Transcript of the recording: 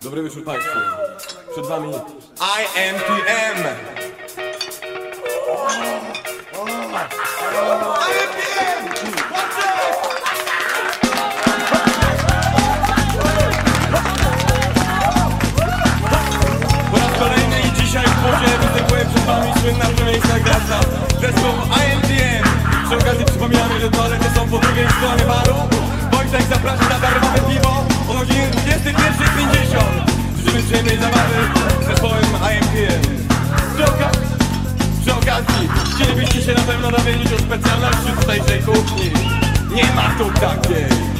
Dobry wieczór Państwu. Przed Wami IMPM. 21.50 Życzymy zabawy zespołem IMPM Przy okazji, przy okazji chcielibyście się na pewno dowiedzieć o specjalności tutejszej kuchni. Nie ma tu takiej